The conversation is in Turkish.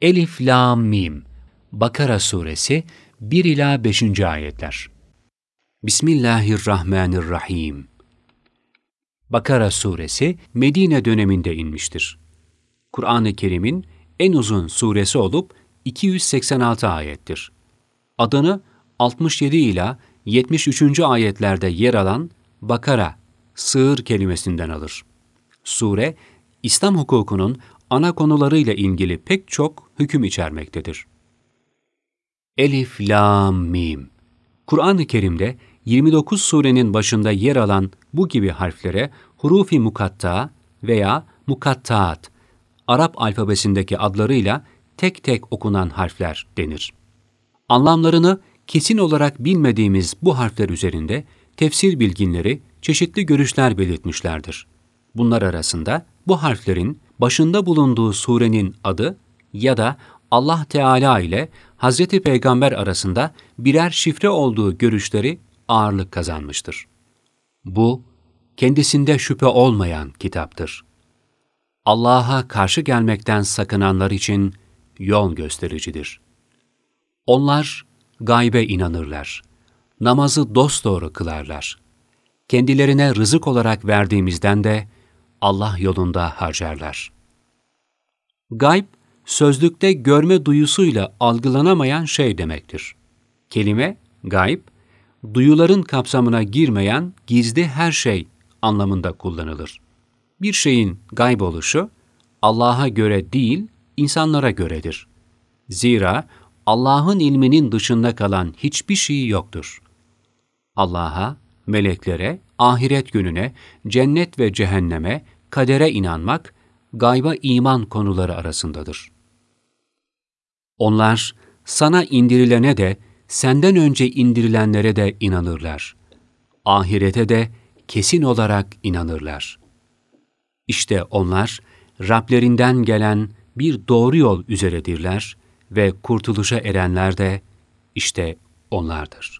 Elif, Lam, Mim. Bakara Suresi 1 ila 5. ayetler. Bismillahirrahmanirrahim. Bakara Suresi Medine döneminde inmiştir. Kur'an-ı Kerim'in en uzun suresi olup 286 ayettir. Adını 67 ila 73. ayetlerde yer alan Bakara, sığır kelimesinden alır. Sure, İslam hukukunun ana konularıyla ilgili pek çok hüküm içermektedir. Elif, Lam, Mim Kur'an-ı Kerim'de 29 surenin başında yer alan bu gibi harflere hurufi mukatta veya mukattaat, Arap alfabesindeki adlarıyla tek tek okunan harfler denir. Anlamlarını kesin olarak bilmediğimiz bu harfler üzerinde tefsir bilginleri çeşitli görüşler belirtmişlerdir. Bunlar arasında bu harflerin başında bulunduğu surenin adı ya da Allah Teala ile Hazreti Peygamber arasında birer şifre olduğu görüşleri ağırlık kazanmıştır. Bu, kendisinde şüphe olmayan kitaptır. Allah'a karşı gelmekten sakınanlar için yol göstericidir. Onlar gaybe inanırlar. Namazı dosdoğru kılarlar. Kendilerine rızık olarak verdiğimizden de Allah yolunda harcarlar. Gayb, sözlükte görme duyusuyla algılanamayan şey demektir. Kelime, gayb, duyuların kapsamına girmeyen gizli her şey anlamında kullanılır. Bir şeyin gayb oluşu, Allah'a göre değil, insanlara göredir. Zira Allah'ın ilminin dışında kalan hiçbir şey yoktur. Allah'a, meleklere, ahiret gününe, cennet ve cehenneme, kadere inanmak, gayba iman konuları arasındadır. Onlar, sana indirilene de, senden önce indirilenlere de inanırlar. Ahirete de kesin olarak inanırlar. İşte onlar, Rablerinden gelen bir doğru yol üzeredirler ve kurtuluşa erenler de işte onlardır.